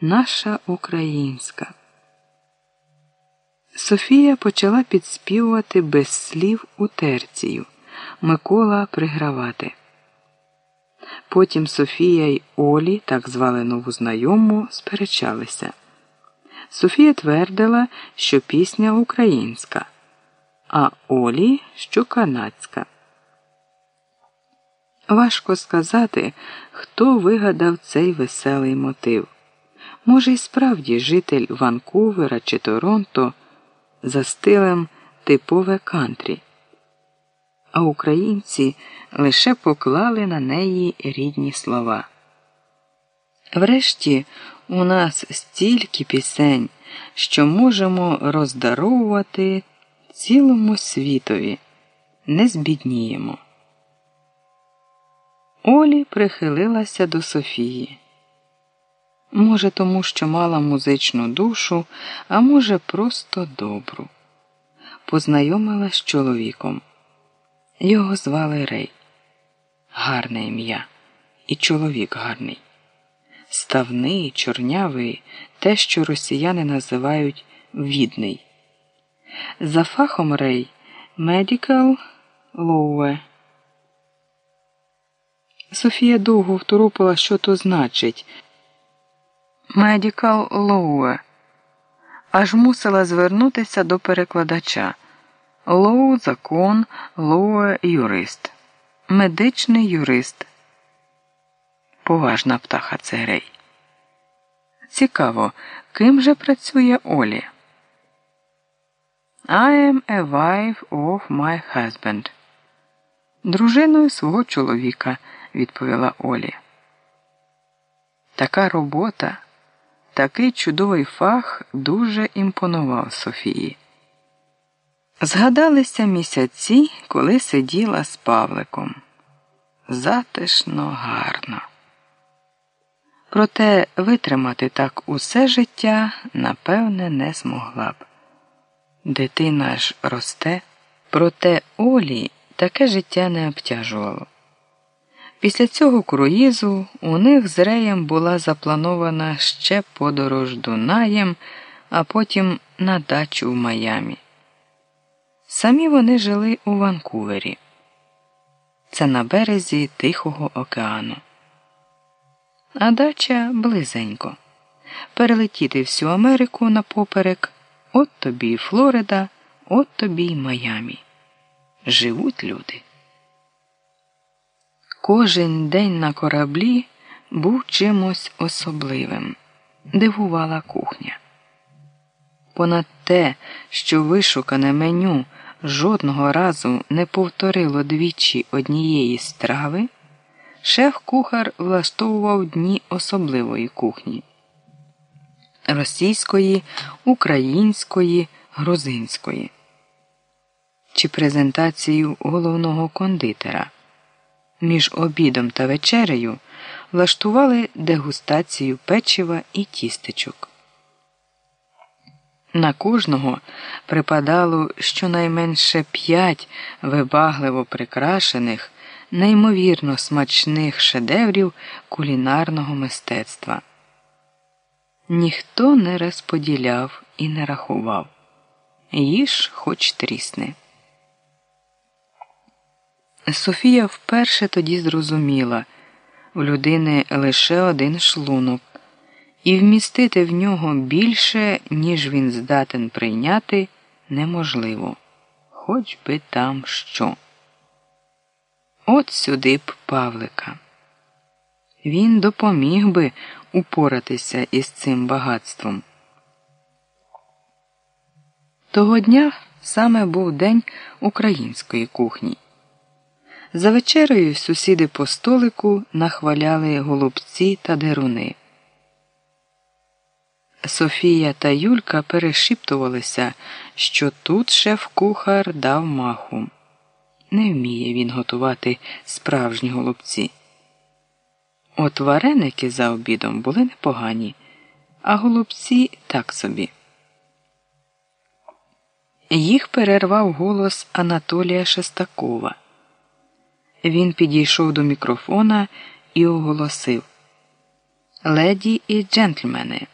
наша українська. Софія почала підспівувати без слів у терцію, Микола пригравати. Потім Софія й Олі, так звали нову знайому, сперечалися. Софія твердила, що пісня українська, а Олі, що канадська. Важко сказати, хто вигадав цей веселий мотив. Може, і справді житель Ванкувера чи Торонто за стилем типове кантрі, а українці лише поклали на неї рідні слова. Врешті у нас стільки пісень, що можемо роздаровувати цілому світові, не збідніємо. Олі прихилилася до Софії. Може, тому що мала музичну душу, а може, просто добру. Познайомила з чоловіком. Його звали Рей. Гарне ім'я, і чоловік гарний. Ставний, чорнявий, те, що росіяни називають відний. За фахом Рей Medical Law. Софія довго второпила, що то значить. Medical Law. Аж мусила звернутися до перекладача. Лоу закон, лоу юрист. Медичний юрист. Поважна птаха цегрей. Цікаво, ким же працює Олі? I am a wife of my husband. Дружиною свого чоловіка, відповіла Олі. Така робота. Такий чудовий фах дуже імпонував Софії. Згадалися місяці, коли сиділа з Павликом. Затишно гарно. Проте витримати так усе життя, напевне, не змогла б. Дитина ж росте, проте Олі таке життя не обтяжувало. Після цього круїзу у них з Реєм була запланована ще подорож Дунаєм, а потім на дачу в Майамі. Самі вони жили у Ванкувері. Це на березі Тихого океану. А дача близенько. Перелетіти всю Америку напоперек, от тобі і Флорида, от тобі й Майамі. Живуть люди. Кожен день на кораблі був чимось особливим, дивувала кухня. Понад те, що вишукане меню жодного разу не повторило двічі однієї страви, шеф-кухар влаштовував дні особливої кухні російської, української, грузинської чи презентацію головного кондитера між обідом та вечерею влаштували дегустацію печива і тістечок. На кожного припадало щонайменше п'ять вибагливо прикрашених, неймовірно смачних шедеврів кулінарного мистецтва. Ніхто не розподіляв і не рахував їж хоч трісне. Софія вперше тоді зрозуміла у людини лише один шлунок, і вмістити в нього більше, ніж він здатен прийняти, неможливо, хоч би там що. От сюди б Павлика. Він допоміг би упоратися із цим багатством. Того дня саме був день української кухні. За вечерею сусіди по столику нахваляли голубці та деруни. Софія та Юлька перешіптувалися, що тут шеф-кухар дав маху. Не вміє він готувати справжні голубці. От вареники за обідом були непогані, а голубці так собі. Їх перервав голос Анатолія Шестакова. Він підійшов до мікрофона і оголосив Леді і джентльмени.